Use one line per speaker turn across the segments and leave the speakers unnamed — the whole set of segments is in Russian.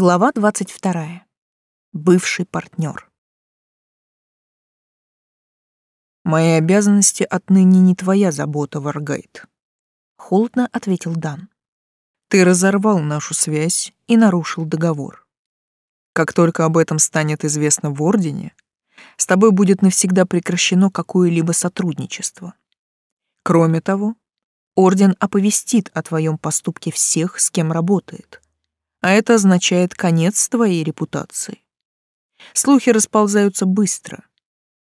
Глава 22. Бывший партнер.
«Мои обязанности отныне не твоя забота, Варгайт», —
холодно ответил Дан.
«Ты разорвал нашу связь и нарушил договор. Как только об этом станет известно в Ордене, с тобой будет навсегда прекращено какое-либо сотрудничество. Кроме того, Орден оповестит о твоем поступке всех, с кем работает» а это означает конец твоей репутации. Слухи расползаются быстро.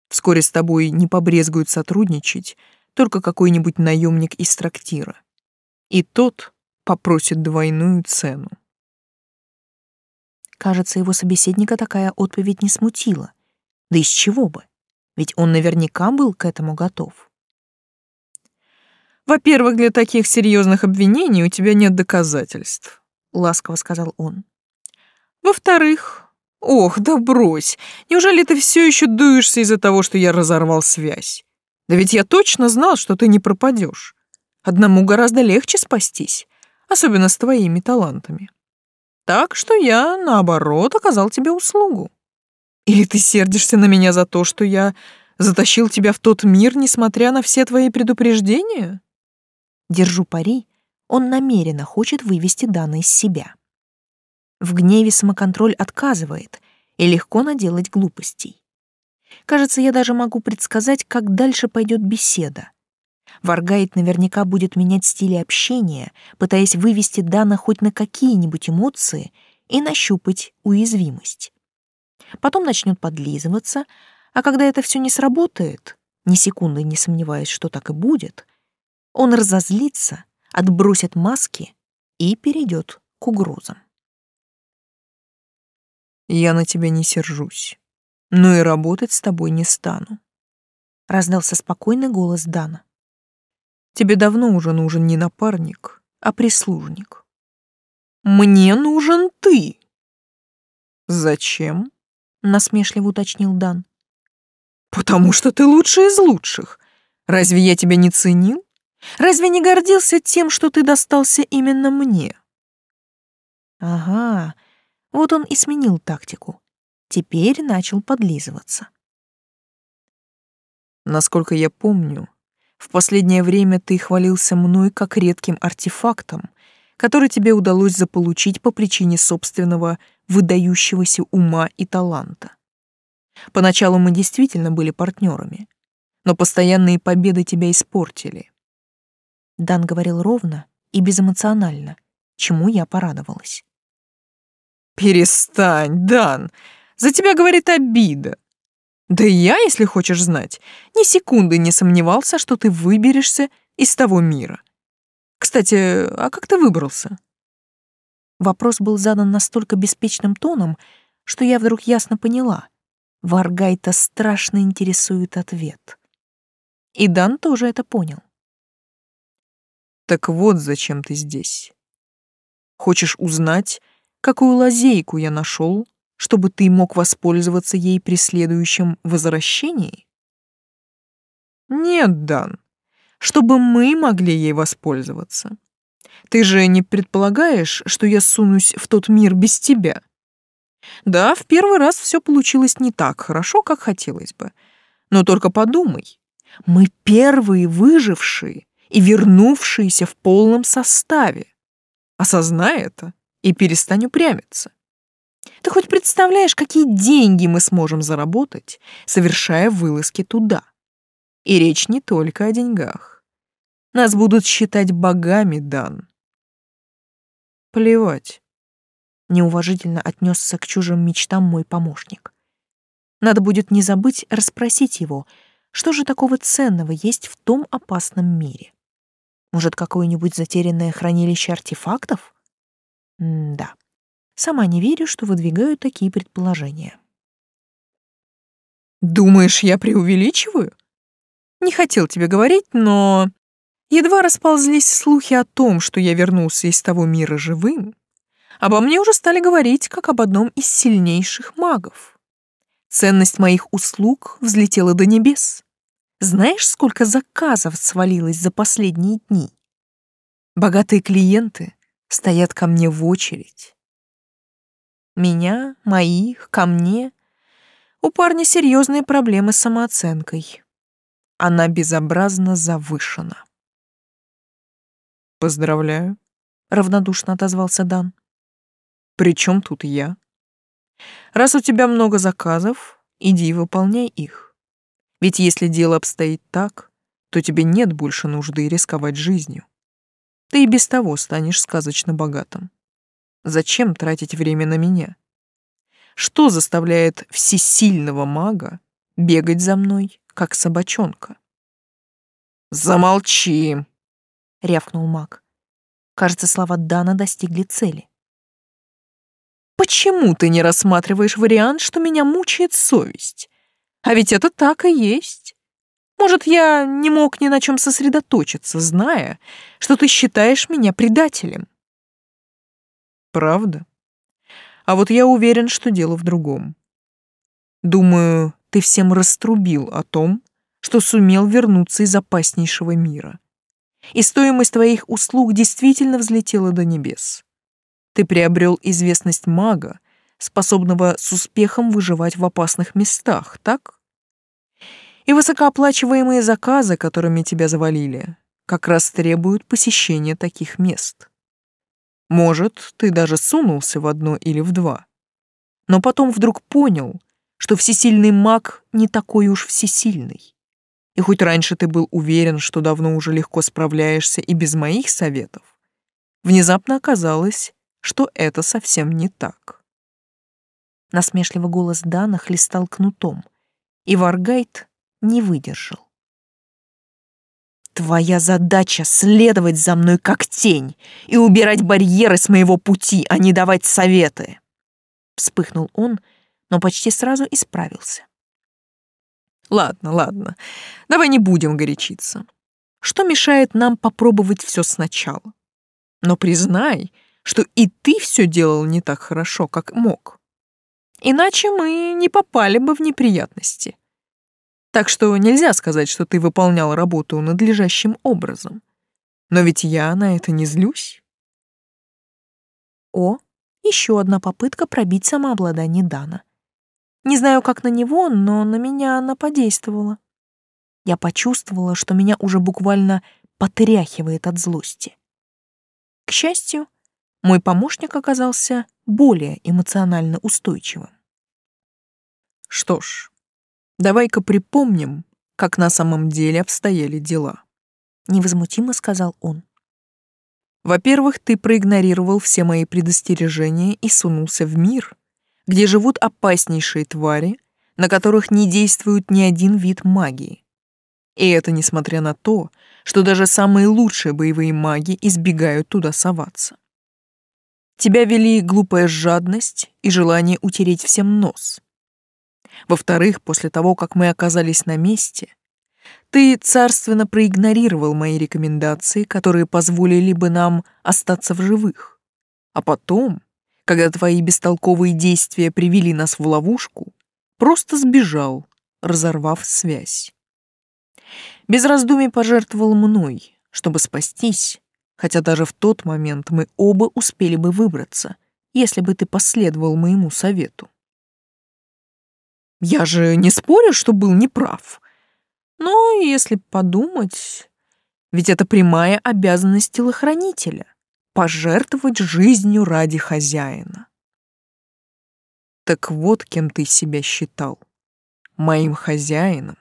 Вскоре с тобой не побрезгуют сотрудничать только какой-нибудь наемник из трактира. И тот попросит двойную цену.
Кажется, его собеседника такая отповедь не смутила. Да из чего бы? Ведь он наверняка был к этому готов.
Во-первых, для таких серьезных обвинений у тебя нет доказательств ласково сказал он. Во-вторых, ох, да брось. Неужели ты все еще дуешься из-за того, что я разорвал связь? Да ведь я точно знал, что ты не пропадешь. Одному гораздо легче спастись, особенно с твоими талантами. Так что я, наоборот, оказал тебе услугу. Или ты сердишься на меня за то, что я затащил тебя в тот мир, несмотря на все твои предупреждения?
Держу пари, он намеренно хочет вывести Дана из себя. В гневе самоконтроль отказывает, и легко наделать глупостей. Кажется, я даже могу предсказать, как дальше пойдет беседа. Варгайт наверняка будет менять стиль общения, пытаясь вывести Дана хоть на какие-нибудь эмоции и нащупать уязвимость. Потом начнет подлизываться, а когда это все не сработает, ни секунды не сомневаясь, что так и будет, он разозлится отбросит маски и перейдет к угрозам.
«Я на тебя не сержусь, но и работать с тобой не стану», — раздался спокойный голос Дана. «Тебе давно уже нужен не напарник, а прислужник». «Мне нужен ты!» «Зачем?» — насмешливо уточнил Дан. «Потому что ты лучший из лучших. Разве я тебя не ценил? Разве не гордился тем, что ты достался именно мне?
Ага, вот он и сменил тактику. Теперь начал подлизываться.
Насколько я помню, в последнее время ты хвалился мной как редким артефактом, который тебе удалось заполучить по причине собственного выдающегося ума и таланта. Поначалу мы действительно были партнерами, но постоянные победы тебя испортили.
Дан говорил ровно и безэмоционально, чему я порадовалась.
«Перестань, Дан! За тебя говорит обида. Да и я, если хочешь знать, ни секунды не сомневался, что ты выберешься из того мира. Кстати, а как ты выбрался?»
Вопрос был задан настолько беспечным тоном, что я вдруг ясно поняла. Варгайта страшно интересует ответ. И Дан тоже это понял.
Так вот зачем ты здесь. Хочешь узнать, какую лазейку я нашел, чтобы ты мог воспользоваться ей при следующем возвращении? Нет, Дан, чтобы мы могли ей воспользоваться. Ты же не предполагаешь, что я сунусь в тот мир без тебя? Да, в первый раз все получилось не так хорошо, как хотелось бы. Но только подумай, мы первые выжившие и вернувшиеся в полном составе. Осознай это и перестань упрямиться. Ты хоть представляешь, какие деньги мы сможем заработать, совершая вылазки туда? И речь не только о деньгах. Нас будут считать богами, Дан. Плевать.
Неуважительно отнесся к чужим мечтам мой помощник. Надо будет не забыть расспросить его, что же такого ценного есть в том опасном мире. Может, какое-нибудь затерянное хранилище артефактов? М да. Сама не верю, что выдвигаю такие предположения.
Думаешь, я преувеличиваю? Не хотел тебе говорить, но едва расползлись слухи о том, что я вернулся из того мира живым, обо мне уже стали говорить как об одном из сильнейших магов. Ценность моих услуг взлетела до небес. Знаешь, сколько заказов свалилось за последние дни? Богатые клиенты стоят ко мне в очередь.
Меня, моих, ко мне. У парня серьезные проблемы с самооценкой. Она безобразно завышена.
«Поздравляю», — равнодушно отозвался Дан. «При чем тут я? Раз у тебя много заказов, иди выполняй их. Ведь если дело обстоит так, то тебе нет больше нужды рисковать жизнью. Ты и без того станешь сказочно богатым. Зачем тратить время на меня? Что заставляет всесильного мага бегать за мной, как собачонка? «Замолчи!» — рявкнул маг.
Кажется, слова Дана достигли цели.
«Почему ты не рассматриваешь вариант, что меня мучает совесть? А ведь это так и есть. Может, я не мог ни на чем сосредоточиться, зная, что ты считаешь меня предателем?» «Правда? А вот я уверен, что дело в другом. Думаю, ты всем раструбил о том, что сумел вернуться из опаснейшего мира и стоимость твоих услуг действительно взлетела до небес. Ты приобрел известность мага, способного с успехом выживать в опасных местах, так? И высокооплачиваемые заказы, которыми тебя завалили, как раз требуют посещения таких мест. Может, ты даже сунулся в одно или в два. Но потом вдруг понял, что всесильный маг не такой уж всесильный. И хоть раньше ты был уверен, что давно уже легко справляешься и без моих советов, внезапно оказалось, что это совсем не так.
Насмешливый голос Дана хлестал кнутом, и Варгайт не выдержал. «Твоя задача — следовать за мной как тень и убирать барьеры с моего пути, а не давать советы!» Вспыхнул он, но почти сразу исправился.
Ладно, ладно, давай не будем горячиться. Что мешает нам попробовать все сначала? Но признай, что и ты все делал не так хорошо, как мог. Иначе мы не попали бы в неприятности. Так что нельзя сказать, что ты выполнял работу надлежащим образом. Но ведь я на это не злюсь.
О, еще одна попытка пробить самообладание Дана. Не знаю, как на него, но на меня она подействовала. Я почувствовала, что меня уже буквально потряхивает от злости. К счастью, мой помощник оказался более эмоционально устойчивым.
Что ж, давай-ка припомним, как на самом деле обстояли дела.
Невозмутимо сказал он.
Во-первых, ты проигнорировал все мои предостережения и сунулся в мир, где живут опаснейшие твари, на которых не действует ни один вид магии. И это несмотря на то, что даже самые лучшие боевые маги избегают туда соваться. Тебя вели глупая жадность и желание утереть всем нос. Во-вторых, после того, как мы оказались на месте, ты царственно проигнорировал мои рекомендации, которые позволили бы нам остаться в живых. А потом когда твои бестолковые действия привели нас в ловушку, просто сбежал, разорвав связь. Без раздумий пожертвовал мной, чтобы спастись, хотя даже в тот момент мы оба успели бы выбраться, если бы ты последовал моему совету. Я же не спорю, что был неправ. Но если подумать, ведь это прямая обязанность телохранителя пожертвовать жизнью ради хозяина. Так вот, кем ты себя считал. Моим хозяином.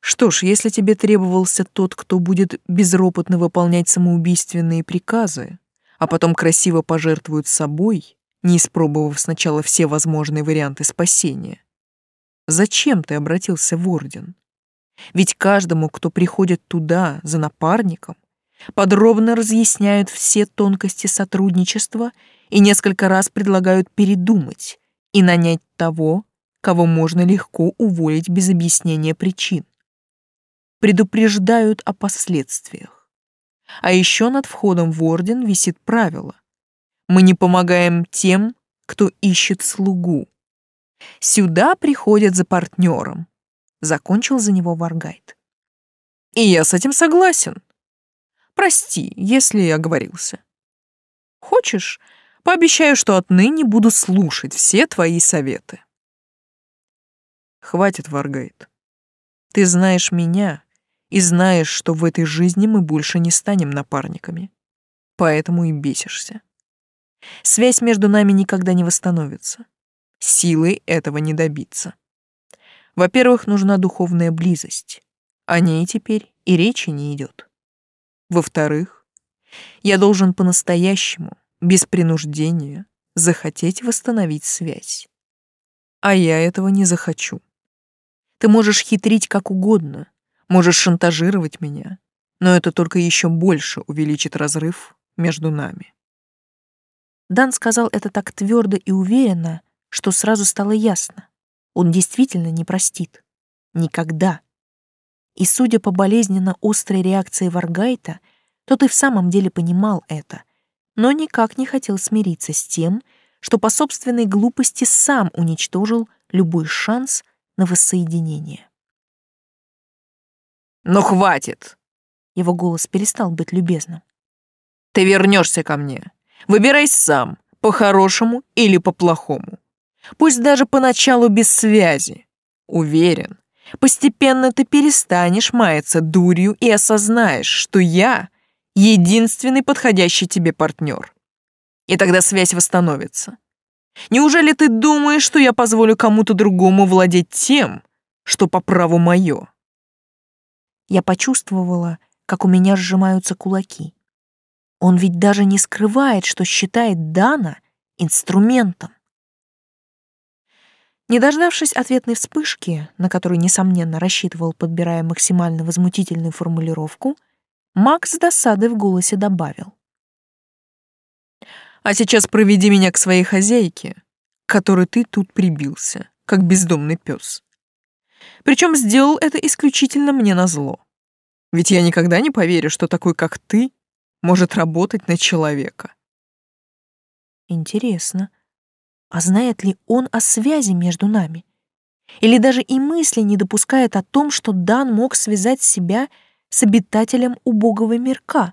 Что ж, если тебе требовался тот, кто будет безропотно выполнять самоубийственные приказы, а потом красиво пожертвует собой, не испробовав сначала все возможные варианты спасения, зачем ты обратился в Орден? Ведь каждому, кто приходит туда за напарником, подробно разъясняют все тонкости сотрудничества и несколько раз предлагают передумать и нанять того, кого можно легко уволить без объяснения причин. Предупреждают о последствиях. А еще над входом в орден висит правило. Мы не помогаем тем, кто ищет слугу. Сюда приходят за партнером. Закончил за него Варгайт. И я с этим согласен. Прости, если я оговорился. Хочешь, Пообещаю, что отныне буду слушать все твои советы. Хватит, Варгайт. Ты знаешь меня и знаешь, что в этой жизни мы больше не станем напарниками. Поэтому и бесишься. Связь между нами никогда не восстановится. Силой этого не добиться. Во-первых, нужна духовная близость. О ней теперь и речи не идет. Во-вторых, я должен по-настоящему, без принуждения, захотеть восстановить связь. А я этого не захочу. Ты можешь хитрить как угодно, можешь шантажировать меня, но это только еще больше увеличит разрыв между нами.
Дан сказал это так твердо и уверенно, что сразу стало ясно. Он действительно не простит. Никогда. И судя по болезненно острой реакции Варгайта, тот и в самом деле понимал это, но никак не хотел смириться с тем, что по собственной глупости сам уничтожил любой шанс на воссоединение.
«Но хватит!»
Его голос перестал быть любезным.
«Ты вернешься ко мне. Выбирай сам, по-хорошему или по-плохому. Пусть даже поначалу без связи. Уверен, постепенно ты перестанешь маяться дурью и осознаешь, что я — единственный подходящий тебе партнер. И тогда связь восстановится. Неужели ты думаешь, что я позволю кому-то другому владеть тем, что по праву мое?
Я почувствовала, как у меня сжимаются кулаки. Он ведь даже не скрывает, что считает Дана инструментом. Не дождавшись ответной вспышки, на которую, несомненно, рассчитывал, подбирая максимально возмутительную формулировку, Макс с досадой в голосе добавил.
«А сейчас проведи меня к своей хозяйке, к которой ты тут прибился, как бездомный пес. Причем сделал это исключительно мне назло. Ведь я никогда не поверю, что такой, как ты, может работать на человека.
Интересно, а знает ли он о связи между нами? Или даже и мысли не допускает о том, что Дан мог связать себя с обитателем убогого мирка?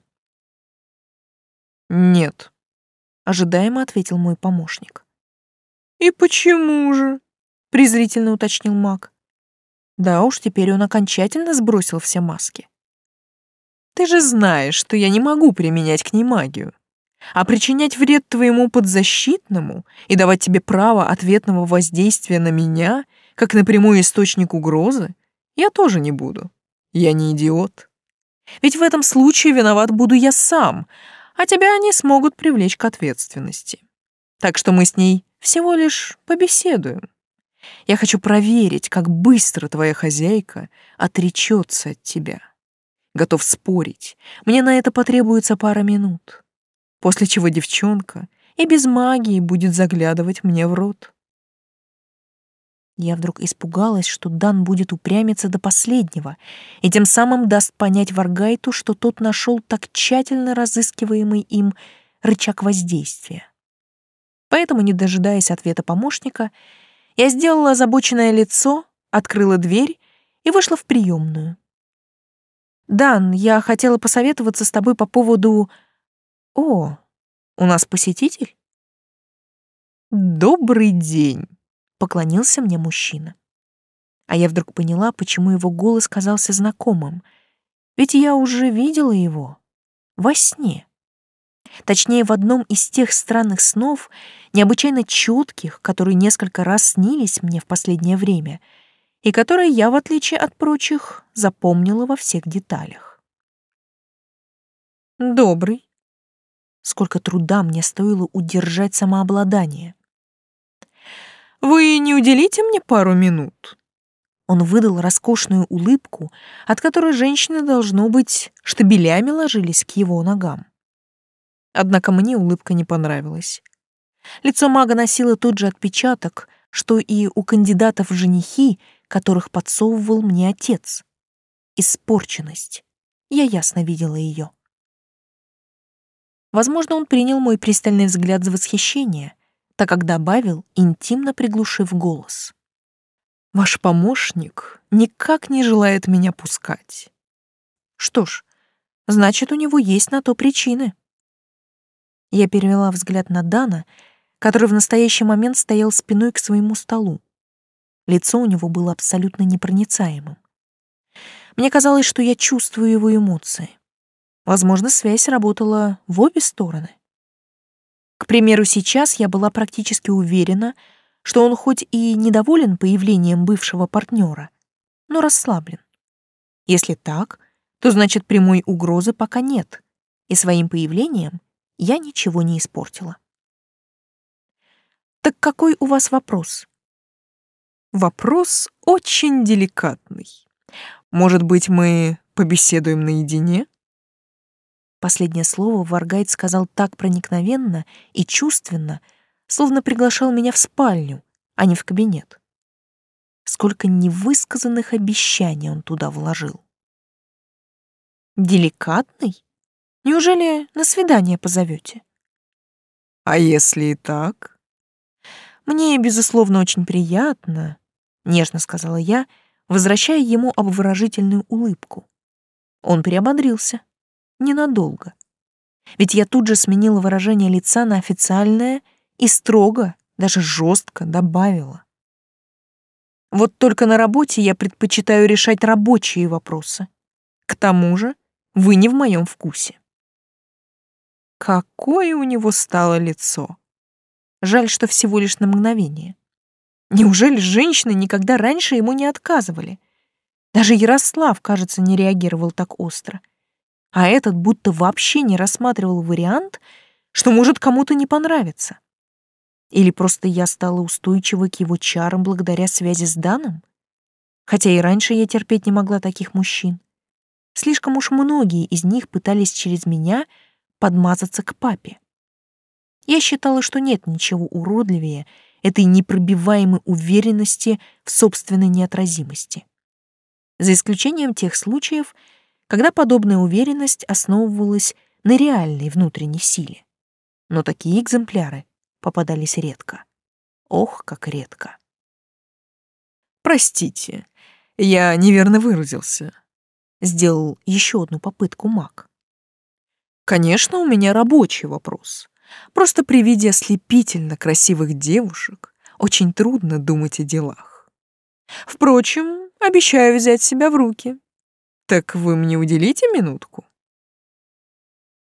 «Нет», —
ожидаемо ответил мой помощник.
«И почему же?» — презрительно уточнил маг.
Да уж, теперь он окончательно сбросил все маски.
Ты же знаешь, что я не могу применять к ней магию. А причинять вред твоему подзащитному и давать тебе право ответного воздействия на меня, как на прямой источник угрозы, я тоже не буду. Я не идиот. Ведь в этом случае виноват буду я сам, а тебя они смогут привлечь к ответственности. Так что мы с ней всего лишь побеседуем. Я хочу проверить, как быстро твоя хозяйка отречется от тебя готов спорить. Мне на это потребуется пара минут. После чего девчонка и без магии будет заглядывать мне в рот.
Я вдруг испугалась, что Дан будет упрямиться до последнего и тем самым даст понять Варгайту, что тот нашел так тщательно разыскиваемый им рычаг воздействия. Поэтому, не дожидаясь ответа помощника, я сделала озабоченное лицо, открыла дверь и вышла в приемную. «Дан, я хотела посоветоваться с тобой по поводу...» «О, у нас посетитель?»
«Добрый день», — поклонился мне мужчина.
А я вдруг поняла, почему его голос казался знакомым. Ведь я уже видела его во сне. Точнее, в одном из тех странных снов, необычайно чутких, которые несколько раз снились мне в последнее время — и которые я, в отличие от прочих, запомнила во всех деталях.
Добрый.
Сколько труда мне стоило удержать самообладание.
Вы не уделите мне пару минут?
Он выдал роскошную улыбку, от которой женщины, должно быть, штабелями ложились к его ногам. Однако мне улыбка не понравилась. Лицо мага носило тот же отпечаток, что и у кандидатов в женихи, которых подсовывал мне отец. Испорченность. Я ясно видела ее. Возможно, он принял мой пристальный взгляд за восхищение, так как добавил, интимно приглушив голос.
«Ваш помощник никак не желает меня пускать».
Что ж, значит, у него есть на то причины. Я перевела взгляд на Дана, который в настоящий момент стоял спиной к своему столу. Лицо у него было абсолютно непроницаемым. Мне казалось, что я чувствую его эмоции. Возможно, связь работала в обе стороны. К примеру, сейчас я была практически уверена, что он хоть и недоволен появлением бывшего партнера, но расслаблен. Если так, то значит прямой угрозы пока нет, и своим появлением я ничего не испортила. Так какой у вас вопрос?
Вопрос очень деликатный. Может быть, мы побеседуем наедине?
Последнее слово Варгайт сказал так проникновенно и чувственно, словно приглашал меня в спальню, а не в кабинет. Сколько невысказанных обещаний он туда вложил. Деликатный? Неужели на свидание позовете?
А если и так?
Мне, безусловно, очень приятно, нежно сказала я, возвращая ему обворожительную улыбку. Он приободрился. Ненадолго. Ведь я тут же сменила выражение лица на официальное и строго, даже жестко добавила. Вот только на работе я предпочитаю решать рабочие вопросы. К тому же вы не в моем вкусе. Какое у него стало лицо. Жаль, что всего лишь на мгновение. Неужели женщины никогда раньше ему не отказывали? Даже Ярослав, кажется, не реагировал так остро. А этот будто вообще не рассматривал вариант, что может кому-то не понравиться. Или просто я стала устойчивой к его чарам благодаря связи с Даном? Хотя и раньше я терпеть не могла таких мужчин. Слишком уж многие из них пытались через меня подмазаться к папе. Я считала, что нет ничего уродливее этой непробиваемой уверенности в собственной неотразимости. За исключением тех случаев, когда подобная уверенность основывалась на реальной внутренней силе. Но такие экземпляры попадались редко. Ох, как редко.
«Простите, я неверно выразился», — сделал еще одну попытку маг. «Конечно, у меня рабочий вопрос. Просто при виде ослепительно красивых девушек очень трудно думать о делах. Впрочем, обещаю взять себя в руки. Так вы мне уделите минутку?»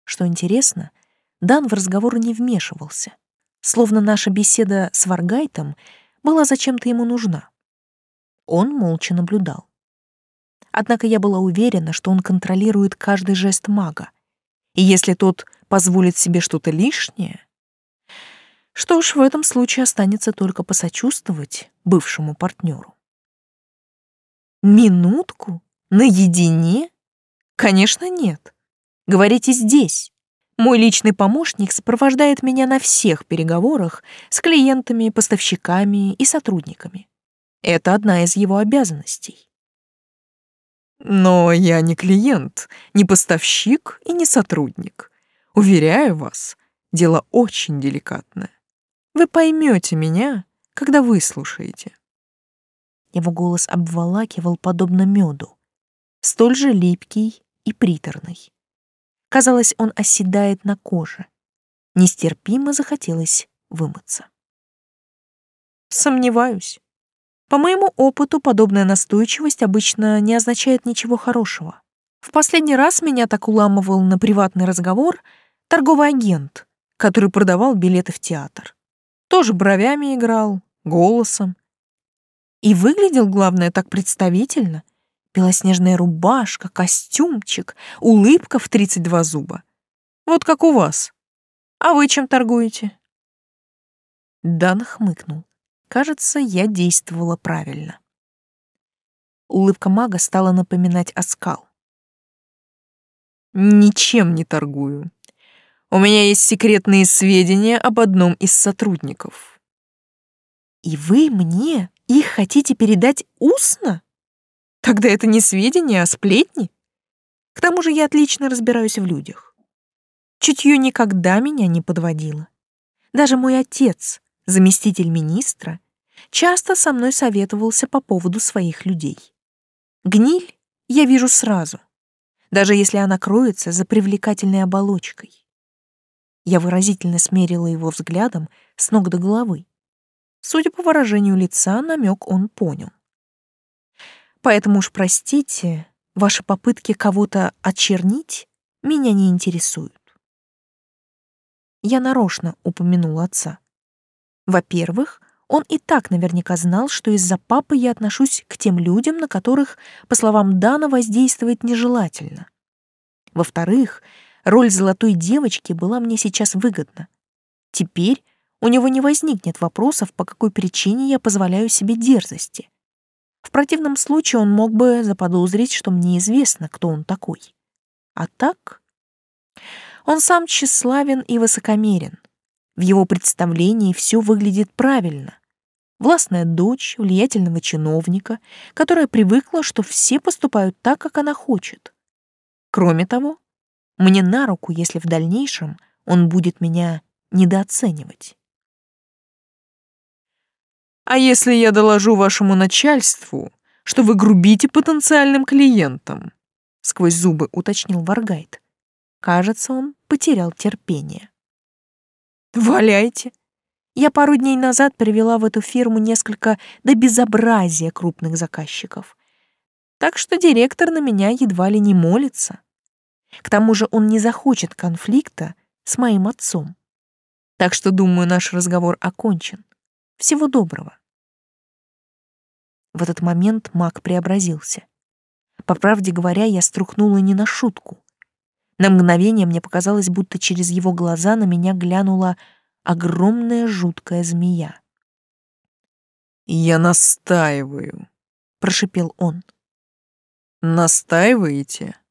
Что интересно, Дан в разговор не вмешивался, словно наша беседа с Варгайтом была зачем-то ему нужна. Он молча наблюдал. Однако я была уверена, что он контролирует каждый жест мага, и если тот позволит себе что-то лишнее, что ж, в этом случае останется только посочувствовать бывшему партнеру. Минутку? Наедине? Конечно, нет. Говорите здесь. Мой личный помощник сопровождает меня на всех переговорах с клиентами, поставщиками и сотрудниками. Это одна из его обязанностей.
Но я не клиент, не поставщик и не сотрудник. Уверяю вас, дело очень деликатное. Вы поймете меня, когда выслушаете.
Его голос обволакивал подобно меду, столь же липкий и приторный. Казалось, он оседает на коже. Нестерпимо захотелось вымыться. Сомневаюсь. По моему опыту, подобная настойчивость обычно не означает ничего хорошего. В последний раз меня так уламывал на приватный разговор — торговый агент, который продавал билеты в театр. Тоже бровями играл, голосом. И выглядел, главное, так представительно. Белоснежная рубашка, костюмчик, улыбка в 32 зуба. Вот как у вас. А вы чем торгуете? Дан хмыкнул. Кажется, я действовала правильно. Улыбка мага стала напоминать оскал.
«Ничем не торгую. У меня есть секретные сведения об одном из сотрудников.
И вы мне их хотите передать устно? Тогда это не сведения, а сплетни. К тому же я отлично разбираюсь в людях. Чутье никогда меня не подводило. Даже мой отец, заместитель министра, часто со мной советовался по поводу своих людей. Гниль я вижу сразу, даже если она кроется за привлекательной оболочкой. Я выразительно смерила его взглядом с ног до головы. Судя по выражению лица, намек он понял. Поэтому уж простите, ваши попытки кого-то очернить меня не интересуют. Я нарочно упомянула отца. Во-первых, он и так наверняка знал, что из-за папы я отношусь к тем людям, на которых, по словам Дана, воздействовать нежелательно. Во-вторых, роль золотой девочки была мне сейчас выгодна. Теперь у него не возникнет вопросов, по какой причине я позволяю себе дерзости. В противном случае он мог бы заподозрить, что мне известно, кто он такой. А так... Он сам тщеславен и высокомерен. В его представлении все выглядит правильно. Властная дочь влиятельного чиновника, которая привыкла, что все поступают так, как она хочет. Кроме того, мне на руку, если в дальнейшем он будет меня недооценивать.
А если я доложу вашему начальству, что вы грубите потенциальным клиентам? Сквозь зубы уточнил Варгайт.
Кажется, он потерял терпение.
Валяйте.
Я пару дней назад привела в эту фирму несколько до безобразия крупных заказчиков. Так что директор на меня едва ли не молится. К тому же он не захочет конфликта с моим отцом. Так что, думаю, наш разговор окончен. Всего доброго. В этот момент маг преобразился. По правде говоря, я струхнула не на шутку. На мгновение мне показалось, будто через его глаза на меня глянула огромная жуткая змея.
«Я настаиваю», — прошипел он. «Настаиваете?» —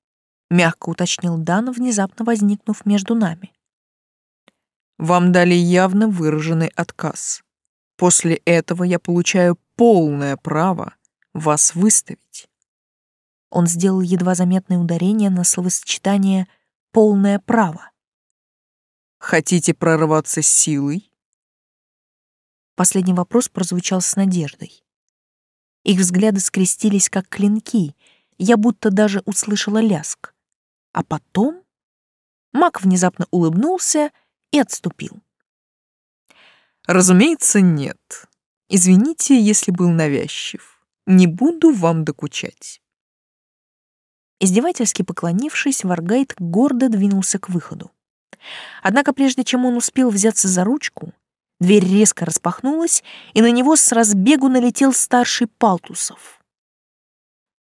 мягко уточнил Дан, внезапно возникнув между нами. «Вам дали явно выраженный отказ. После этого я получаю полное право вас выставить.
Он сделал едва заметное ударение на словосочетание «полное право».
Хотите прорваться силой?
Последний вопрос прозвучал с надеждой. Их взгляды скрестились, как клинки, я будто даже услышала ляск. А потом Мак внезапно улыбнулся и отступил.
Разумеется, нет. Извините, если был навязчив. Не буду вам докучать.
Издевательски поклонившись, Варгайт гордо двинулся к выходу. Однако прежде чем он успел взяться за ручку, дверь резко распахнулась, и на него с разбегу налетел старший Палтусов.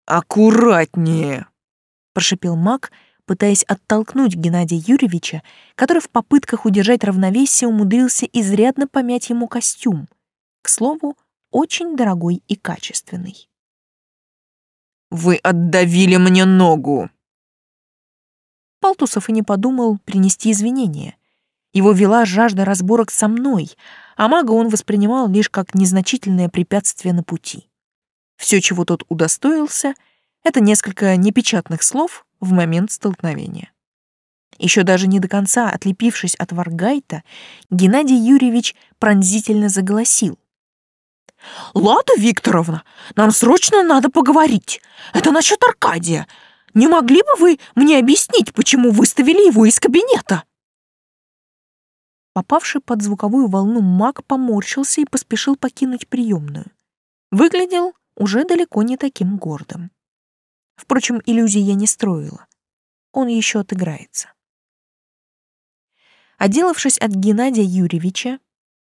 «Аккуратнее!» — прошипел маг,
пытаясь оттолкнуть Геннадия Юрьевича, который в попытках удержать равновесие умудрился изрядно помять ему костюм. К слову, очень дорогой и качественный.
«Вы отдавили мне ногу!»
Палтусов и не подумал принести извинения. Его вела жажда разборок со мной, а мага он воспринимал лишь как незначительное препятствие на пути. Все, чего тот удостоился, это несколько непечатных слов в момент столкновения. Еще даже не до конца отлепившись от Варгайта, Геннадий Юрьевич пронзительно заголосил.
«Лада Викторовна, нам срочно надо поговорить. Это насчет Аркадия. Не могли бы вы мне объяснить, почему выставили его из кабинета?»
Попавший под звуковую волну маг поморщился и поспешил покинуть приемную. Выглядел уже далеко не таким гордым. Впрочем, иллюзий я не строила. Он еще отыграется. Отделавшись от Геннадия Юрьевича,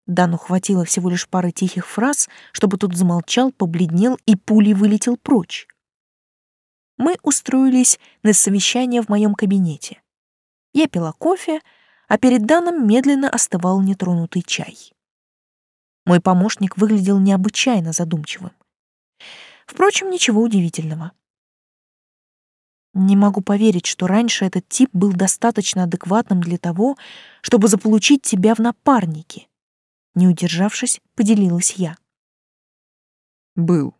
Дану хватило всего лишь пары тихих фраз, чтобы тот замолчал, побледнел и пулей вылетел прочь. Мы устроились на совещание в моем кабинете. Я пила кофе, а перед Даном медленно остывал нетронутый чай. Мой помощник выглядел необычайно задумчивым. Впрочем, ничего удивительного. Не могу поверить, что раньше этот тип был достаточно адекватным для того, чтобы заполучить тебя в напарники. Не удержавшись, поделилась я.
Был.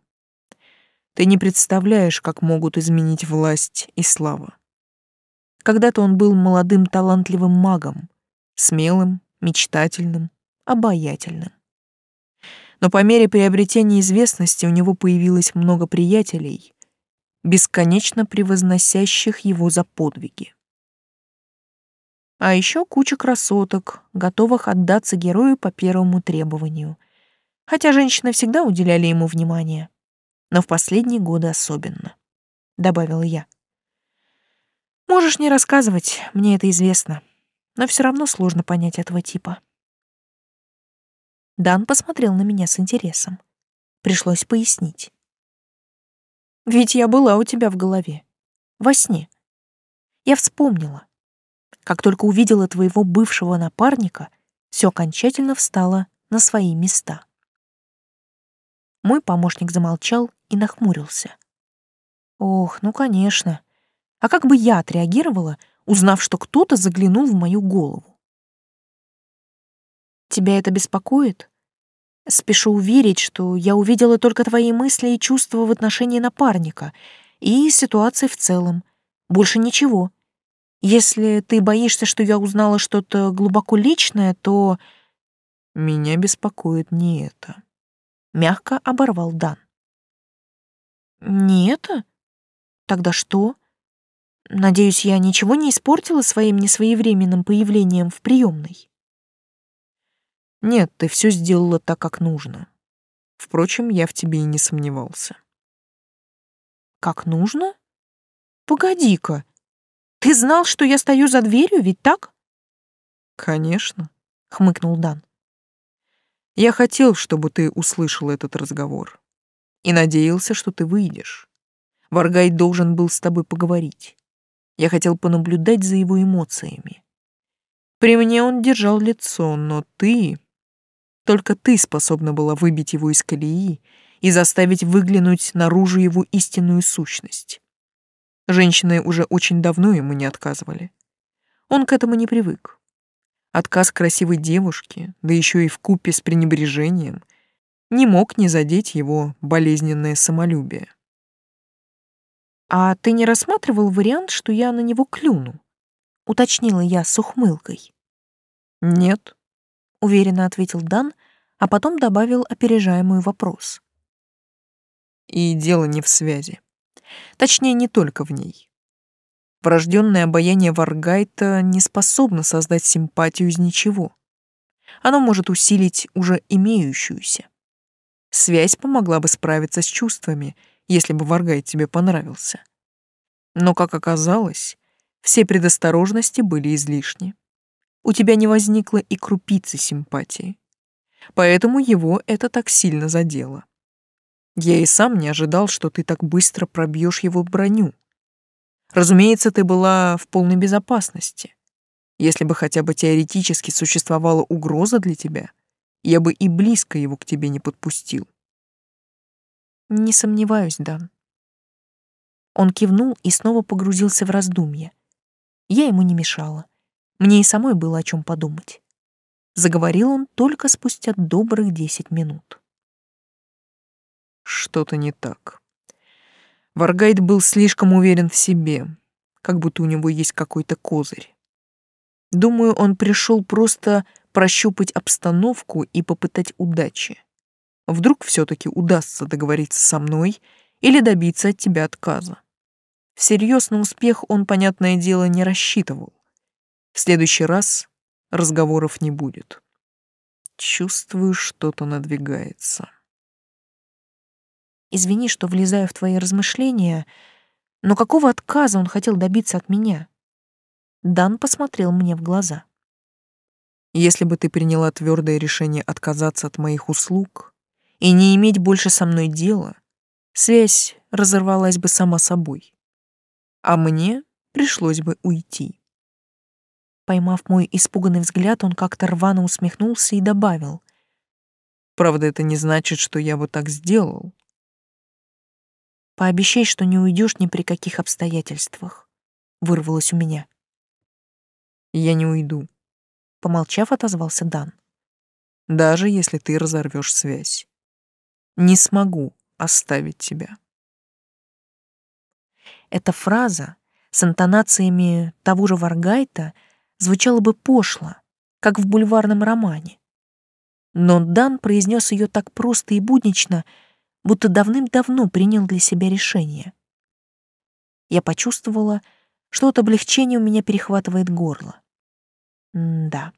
Ты не представляешь, как могут изменить власть и слава. Когда-то он был молодым талантливым магом, смелым, мечтательным, обаятельным. Но по мере приобретения известности у него появилось много приятелей, бесконечно превозносящих его за подвиги.
А еще куча красоток, готовых отдаться герою по первому требованию. Хотя женщины всегда уделяли ему внимание. Но в последние годы особенно, — добавила я. Можешь не рассказывать, мне это известно. Но все равно сложно понять этого типа. Дан посмотрел на меня с интересом. Пришлось пояснить. Ведь я была у тебя в голове. Во сне. Я вспомнила. Как только увидела твоего бывшего напарника, все окончательно встало на свои места. Мой помощник замолчал и нахмурился. Ох, ну конечно. А как бы я отреагировала, узнав, что кто-то заглянул в мою голову? Тебя это беспокоит? Спешу уверить, что я увидела только твои мысли и чувства в отношении напарника и ситуации в целом. Больше ничего. Если ты боишься, что я узнала что-то глубоко личное, то...
Меня беспокоит не это.
Мягко оборвал Дан. Не это? Тогда что? Надеюсь, я ничего не испортила своим несвоевременным появлением в приемной.
Нет, ты все сделала так, как нужно. Впрочем, я в тебе и не сомневался.
Как нужно? Погоди-ка. Ты знал, что я стою за дверью, ведь так?
Конечно,
хмыкнул Дан.
Я хотел, чтобы ты услышал этот разговор. И надеялся, что ты выйдешь. Варгай должен был с тобой поговорить. Я хотел понаблюдать за его эмоциями. При мне он держал лицо, но ты... Только ты способна была выбить его из колеи и заставить выглянуть наружу его истинную сущность. Женщины уже очень давно ему не отказывали. Он к этому не привык. Отказ красивой девушки, да еще и в купе с пренебрежением, не мог не задеть его болезненное самолюбие.
«А ты не рассматривал вариант, что я на него клюну?» — уточнила я с ухмылкой.
«Нет», —
уверенно ответил Дан, а потом добавил опережая мой вопрос.
«И дело не в связи. Точнее, не только в ней. Врожденное обаяние Варгайта не способно создать симпатию из ничего. Оно может усилить уже имеющуюся. Связь помогла бы справиться с чувствами — если бы Варгайт тебе понравился. Но, как оказалось, все предосторожности были излишни. У тебя не возникло и крупицы симпатии. Поэтому его это так сильно задело. Я и сам не ожидал, что ты так быстро пробьешь его броню. Разумеется, ты была в полной безопасности. Если бы хотя бы теоретически существовала угроза для тебя, я бы и близко его к тебе не подпустил.
Не сомневаюсь, да. Он кивнул и снова погрузился в раздумья. Я ему не мешала. Мне и самой было о чем подумать. Заговорил он только спустя добрых десять минут.
Что-то не так. Варгайт был слишком уверен в себе, как будто у него есть какой-то козырь. Думаю, он пришел просто прощупать обстановку и попытать удачи. Вдруг все-таки удастся договориться со мной или добиться от тебя отказа. Всерьез на успех он, понятное дело, не рассчитывал. В следующий раз разговоров не будет. Чувствую, что-то надвигается.
Извини, что влезаю в твои размышления, но какого отказа он хотел добиться от меня? Дан посмотрел мне в глаза.
Если бы ты приняла твердое решение отказаться от моих услуг, и не иметь больше со мной дела, связь разорвалась бы сама собой. А мне пришлось бы уйти.
Поймав мой испуганный взгляд, он как-то рвано усмехнулся и добавил.
«Правда, это не значит, что я бы так сделал».
«Пообещай, что не уйдешь ни при каких обстоятельствах», — вырвалось у меня.
«Я не уйду», —
помолчав, отозвался Дан.
«Даже если ты разорвешь связь не смогу оставить тебя.
Эта фраза с интонациями того же Варгайта звучала бы пошло, как в бульварном романе. Но Дан произнес ее так просто и буднично, будто давным-давно принял для себя решение. Я почувствовала, что от облегчения у меня перехватывает горло. М-да.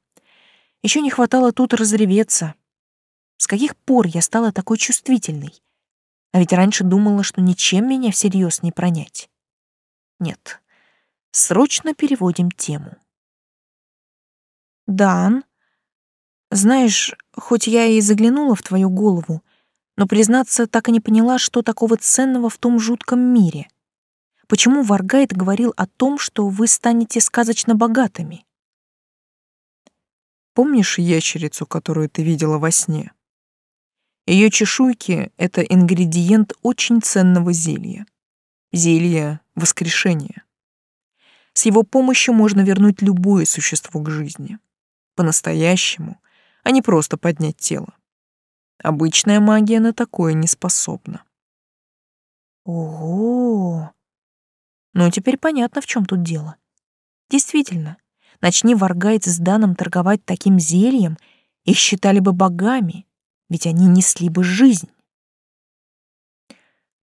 Еще не хватало тут разреветься. С каких пор я стала такой чувствительной? А ведь раньше думала, что ничем меня всерьез не пронять. Нет, срочно переводим тему. Дан, знаешь, хоть я и заглянула в твою голову, но, признаться, так и не поняла, что такого ценного в том жутком мире. Почему Варгайт говорил о том, что вы станете сказочно богатыми?
Помнишь ящерицу, которую ты видела во сне? Ее чешуйки — это ингредиент очень ценного зелья. Зелья воскрешения. С его помощью можно вернуть любое существо к жизни. По-настоящему, а не просто поднять тело. Обычная магия на такое не способна.
Ого! Ну, теперь понятно, в чем тут дело. Действительно, Начни Варгайт с Даном торговать таким зельем, их считали бы богами, ведь они несли бы жизнь.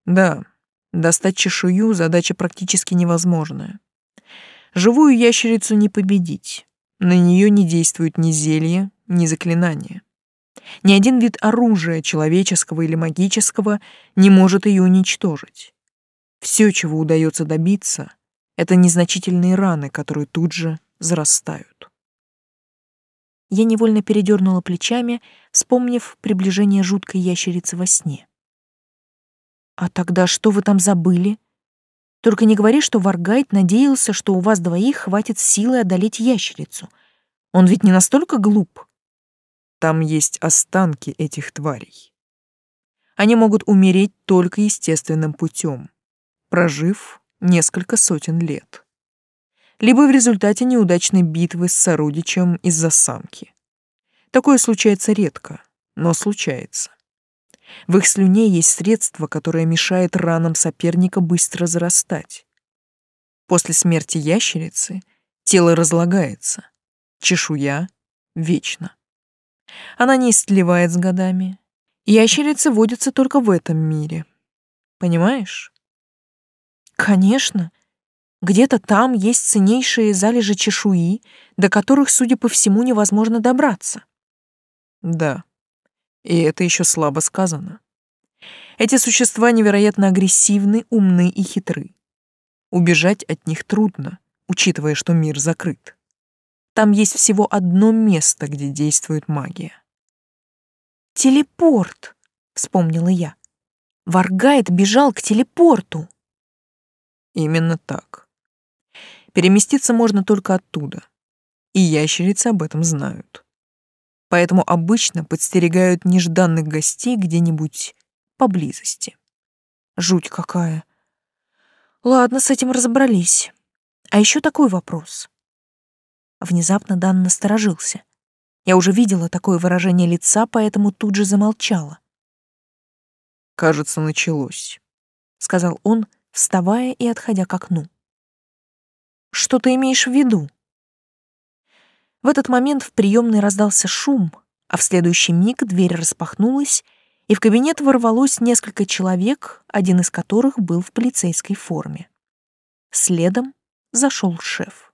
Да, достать чешую — задача практически невозможная. Живую ящерицу не победить. На нее не действует ни зелье, ни заклинание. Ни один вид оружия, человеческого или магического, не может ее уничтожить. Все, чего удается добиться, — это незначительные раны, которые тут же зарастают.
Я невольно передернула плечами, вспомнив приближение жуткой ящерицы во сне. «А тогда что вы там забыли? Только не говори, что Варгайт надеялся, что у вас двоих хватит силы одолеть ящерицу. Он ведь не настолько глуп».
«Там есть останки этих тварей. Они могут умереть только естественным путем, прожив несколько сотен лет» либо в результате неудачной битвы с сородичем из-за самки. Такое случается редко, но случается. В их слюне есть средство, которое мешает ранам соперника быстро зарастать. После смерти ящерицы тело разлагается, чешуя — вечно. Она не истлевает с годами. Ящерицы водятся только в этом мире. Понимаешь?
Конечно. Где-то там есть ценнейшие залежи чешуи, до которых, судя по всему, невозможно добраться.
Да, и это еще слабо сказано. Эти существа невероятно агрессивны, умны и хитры. Убежать от них трудно, учитывая, что мир закрыт. Там есть всего одно место, где действует магия.
«Телепорт», — вспомнила я. Варгайт бежал к телепорту.
Именно так. Переместиться можно только оттуда. И ящерицы об этом знают. Поэтому обычно подстерегают нежданных гостей где-нибудь поблизости.
Жуть какая. Ладно, с этим разобрались. А еще такой вопрос. Внезапно Дан насторожился. Я уже видела такое выражение лица, поэтому тут же замолчала.
«Кажется, началось», —
сказал он, вставая и отходя к окну. Что ты имеешь в виду? В этот момент в приемной раздался шум, а в следующий миг дверь распахнулась, и в кабинет ворвалось несколько человек, один из которых был в полицейской форме. Следом зашел шеф.